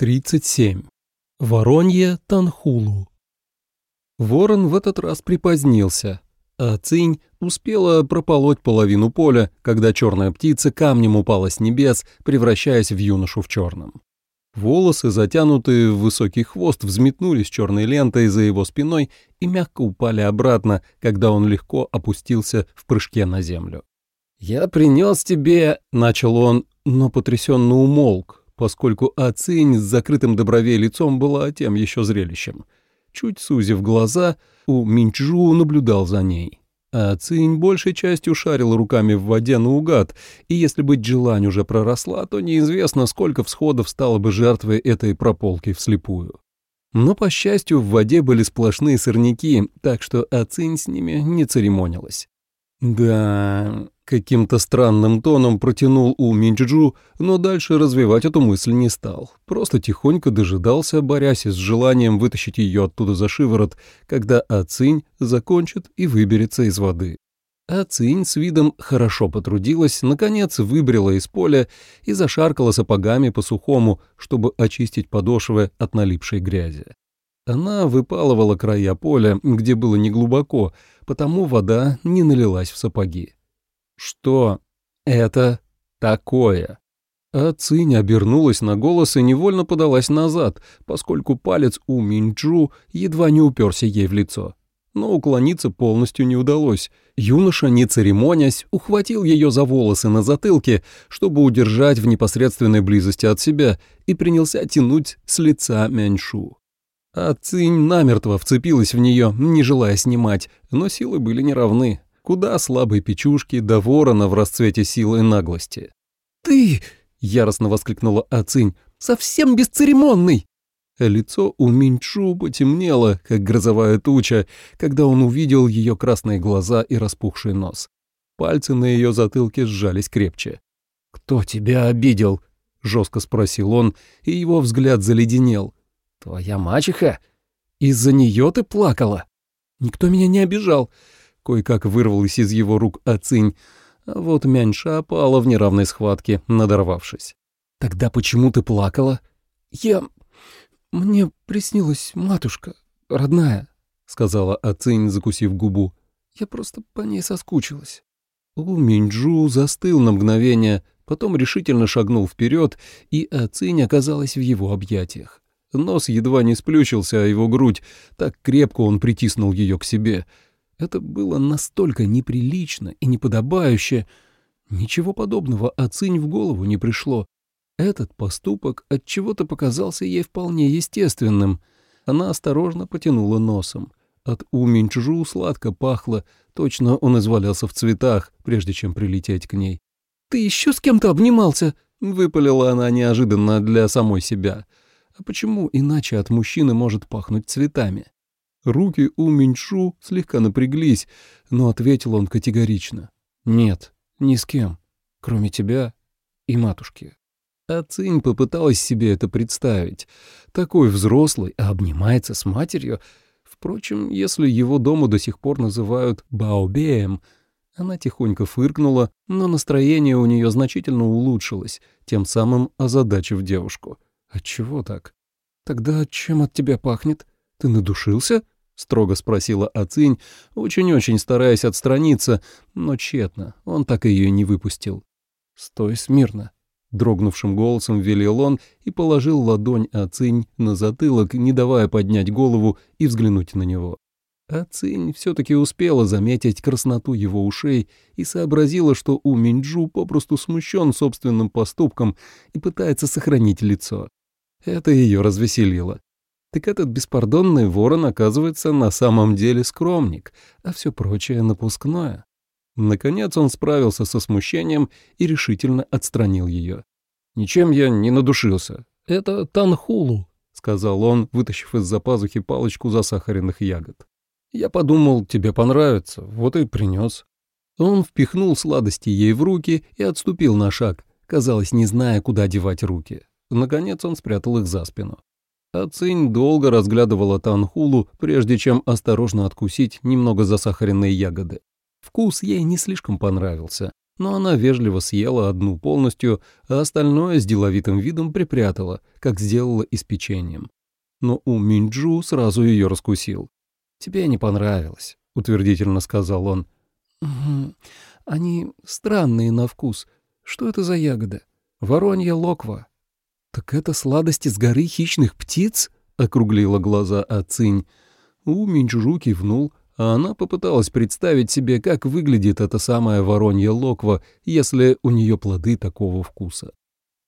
37. Воронье Танхулу. Ворон в этот раз припозднился, а Цинь успела прополоть половину поля, когда черная птица камнем упала с небес, превращаясь в юношу в черном. Волосы, затянутые в высокий хвост, взметнулись черной лентой за его спиной и мягко упали обратно, когда он легко опустился в прыжке на землю. «Я принес тебе...» — начал он, но потрясенно умолк, поскольку Ацинь с закрытым до лицом была тем еще зрелищем. Чуть сузив глаза, у Минчжу наблюдал за ней. А Цинь большей частью шарил руками в воде наугад, и если быть желань уже проросла, то неизвестно, сколько всходов стало бы жертвой этой прополки вслепую. Но, по счастью, в воде были сплошные сорняки, так что Ацинь с ними не церемонилась. «Да...» — каким-то странным тоном протянул У Минджу, но дальше развивать эту мысль не стал. Просто тихонько дожидался, борясь с желанием вытащить ее оттуда за шиворот, когда Ацинь закончит и выберется из воды. Ацинь с видом хорошо потрудилась, наконец выбрела из поля и зашаркала сапогами по сухому, чтобы очистить подошвы от налипшей грязи. Она выпалывала края поля, где было неглубоко, потому вода не налилась в сапоги. «Что это такое?» А Цинь обернулась на голос и невольно подалась назад, поскольку палец у Минджу едва не уперся ей в лицо. Но уклониться полностью не удалось. Юноша, не церемонясь, ухватил ее за волосы на затылке, чтобы удержать в непосредственной близости от себя, и принялся тянуть с лица Мяньшу. А Цинь намертво вцепилась в нее, не желая снимать, но силы были неравны. Куда слабой печушки до ворона в расцвете силы и наглости. «Ты!» — яростно воскликнула Ацинь. «Совсем бесцеремонный!» Лицо у Минчу потемнело, как грозовая туча, когда он увидел ее красные глаза и распухший нос. Пальцы на ее затылке сжались крепче. «Кто тебя обидел?» — жестко спросил он, и его взгляд заледенел. «Твоя мачеха? Из-за нее ты плакала?» «Никто меня не обижал», — кое-как вырвалась из его рук Ацинь, а вот Мяньша опала в неравной схватке, надорвавшись. «Тогда почему ты плакала?» «Я... мне приснилась матушка, родная», — сказала Ацинь, закусив губу. «Я просто по ней соскучилась». У Минджу застыл на мгновение, потом решительно шагнул вперед, и Ацинь оказалась в его объятиях. Нос едва не сплющился о его грудь, так крепко он притиснул ее к себе. Это было настолько неприлично и неподобающе. Ничего подобного Ацинь в голову не пришло. Этот поступок от чего то показался ей вполне естественным. Она осторожно потянула носом. От Уминчжу сладко пахло, точно он извалялся в цветах, прежде чем прилететь к ней. «Ты еще с кем-то обнимался?» — выпалила она неожиданно для самой себя — а почему иначе от мужчины может пахнуть цветами? Руки у Миньшу слегка напряглись, но ответил он категорично. «Нет, ни с кем, кроме тебя и матушки». А Цинь попыталась себе это представить. Такой взрослый, а обнимается с матерью. Впрочем, если его дома до сих пор называют Баобеем, она тихонько фыркнула, но настроение у нее значительно улучшилось, тем самым озадачив девушку. «Отчего так?» «Тогда чем от тебя пахнет? Ты надушился?» — строго спросила Ацинь, очень-очень стараясь отстраниться, но тщетно, он так ее не выпустил. «Стой смирно», — дрогнувшим голосом велел он и положил ладонь Ацинь на затылок, не давая поднять голову и взглянуть на него. Ацинь все-таки успела заметить красноту его ушей и сообразила, что у Минджу попросту смущен собственным поступком и пытается сохранить лицо. Это ее развеселило. Так этот беспардонный ворон, оказывается, на самом деле скромник, а все прочее напускное. Наконец он справился со смущением и решительно отстранил ее. «Ничем я не надушился. Это танхулу», — сказал он, вытащив из-за пазухи палочку засахаренных ягод. «Я подумал, тебе понравится, вот и принес». Он впихнул сладости ей в руки и отступил на шаг, казалось, не зная, куда девать руки. Наконец он спрятал их за спину. Ацинь долго разглядывала Танхулу, прежде чем осторожно откусить немного засахаренные ягоды. Вкус ей не слишком понравился, но она вежливо съела одну полностью, а остальное с деловитым видом припрятала, как сделала и с печеньем. Но у Минджу сразу ее раскусил. «Тебе не понравилось», — утвердительно сказал он. «Угу. Они странные на вкус. Что это за ягода? Воронья локва». «Так это сладости с горы хищных птиц?» — округлила глаза Ацинь. У Минджу кивнул, а она попыталась представить себе, как выглядит эта самая воронья локва, если у нее плоды такого вкуса.